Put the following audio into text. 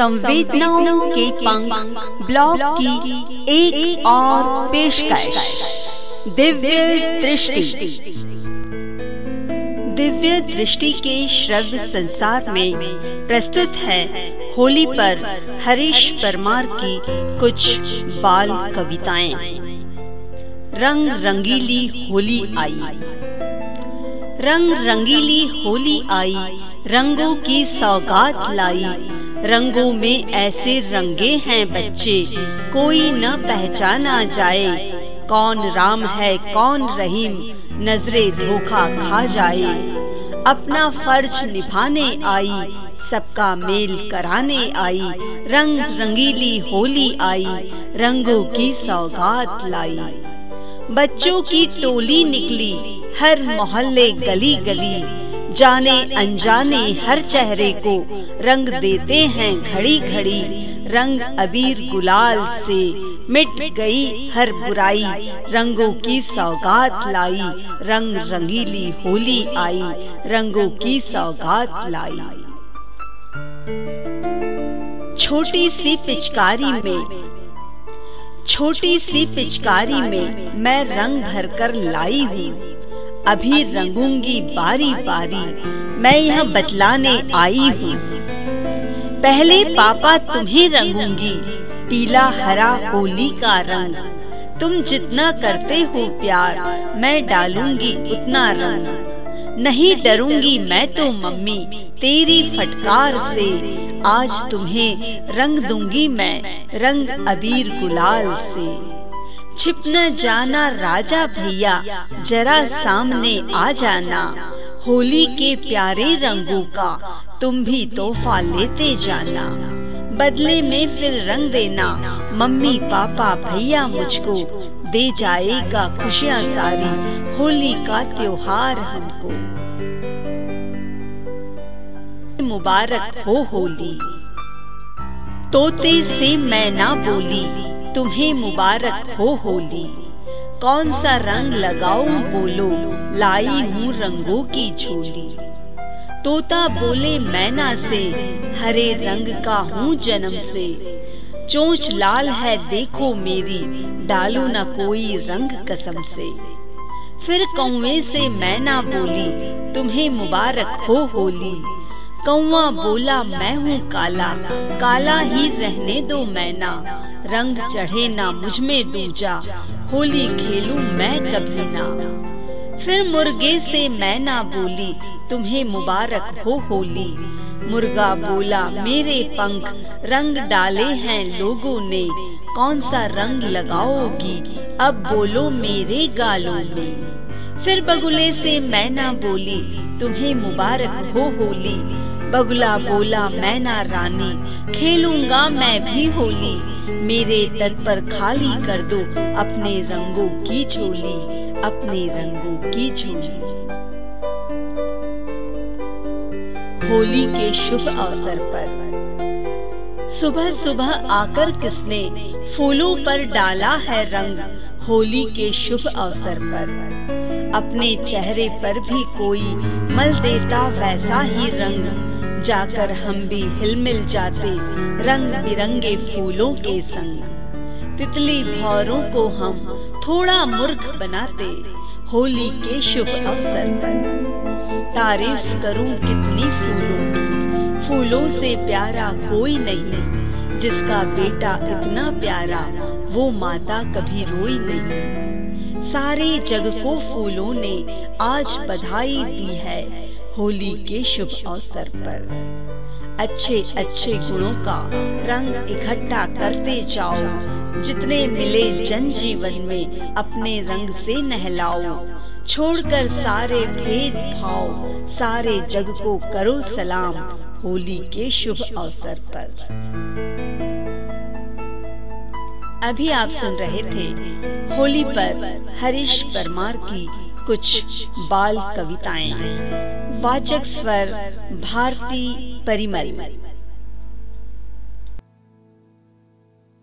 संवेदनाओं के पंख ब्लॉग की एक, एक और पेशकश। दिव्य दृष्टि। दिव्य दृष्टि के श्रव्य संसार में प्रस्तुत है होली पर हरीश परमार की कुछ बाल कविताएँ। रंग रंगीली होली आई। रंग रंगीली होली आई रंगों की सौगात लाई। रंगों में ऐसे रंगे हैं बच्चे, कोई न पहचाना जाए। कौन राम है, कौन रहीम, नजरे धोखा खा जाए। अपना फ़र्ज़ निभाने आई, सबका मेल कराने आई। रंग रंगीली होली आई, रंगों की सौगात लाई। बच्चों की टोली निकली, हर मोहल्ले गली गली। जाने अनजाने हर चेहरे को रंग देते हैं घड़ी घड़ी। रंग अबीर गुलाल से मिट गई हर बुराई। रंगों की सौगात लाई, रंग रंगीली होली आई। रंगों की सौगात लाई। छोटी सी पिचकारी में, छोटी सी पिचकारी में मैं रंग भरकर लाई हूँ। अभी रंगूँगी बारी बारी, मैं यह बतलाने आई हूँ। पहले पापा तुम्हें रंगूँगी, पीला हरा होली का रंग। तुम जितना करते हो प्यार, मैं डालूँगी उतना रंग। नहीं डरूँगी मैं तो मम्मी, तेरी फटकार से। आज तुम्हें रंग दूँगी मैं, रंग अबीर गुलाल से। छिप न जाना राजा भैया, जरा सामने आ जाना। होली के प्यारे रंगों का, तुम भी तोहफा लेते जाना। बदले में फिर रंग देना, मम्मी पापा भैया मुझको, दे जाएगा खुशियाँ सारी, होली का त्योहार हमको। मुबारक हो होली। तोते से मैं ना बोली तुम्हें मुबारक हो होली। कौन सा रंग लगाओ बोलो, लाई हूँ रंगों की झोली। तोता बोले, मैना से, हरे रंग का हूँ जन्म से। चोच लाल है, देखो मेरी, डालो न कोई रंग कसम से। फिर कौवे से मैना बोली, तुम्हें मुबारक हो होली। कौआ बोला, मैं हूँ काला। काला ही रहने दो मैना। रंग चढ़े ना मुझमें दूजा। होली खेलूं मैं कभी ना। फिर मुर्गे से मैं ना बोली, तुम्हें मुबारक हो होली। मुर्गा बोला, मेरे पंख, रंग डाले हैं लोगों ने। कौन सा रंग लगाओगी? अब बोलो मेरे गालों में। फिर बगुले से मैं ना बोली, तुम्हें मुबारक हो होली। बगुला बोला, मैना रानी, खेलूँगा मैं भी होली। मेरे तट पर खाली कर दो अपने रंगों की झोली, अपने रंगों की झोली। होली के शुभ अवसर पर। सुबह सुबह आकर किसने फूलों पर डाला है रंग, होली के शुभ अवसर पर। अपने चेहरे पर भी कोई मल देता वैसा ही रंग। जाकर हम भी हिलमिल जाते रंग बिरंगे फूलों के संग। तितली भौरों को हम थोड़ा मूर्ख बनाते, होली के शुभ अवसर पर। तारीफ़ करूँ कितनी फूलों की। फूलों से प्यारा कोई नहीं, जिसका बेटा इतना प्यारा, वो माता कभी रोई नहीं। सारे जग को फूलों ने आज बधाई दी है। होली के शुभ अवसर पर। अच्छे अच्छे गुणों का रंग इकट्ठा करते जाओ। जितने मिले जन जीवन में अपने रंग से नहलाओ। छोड़कर सारे भेद भाव सारे जग को करो सलाम होली के शुभ अवसर पर। अभी आप सुन रहे थे होली पर हरीश परमार की कुछ बाल कविताएँ। वाचक स्वर भारती परिमल।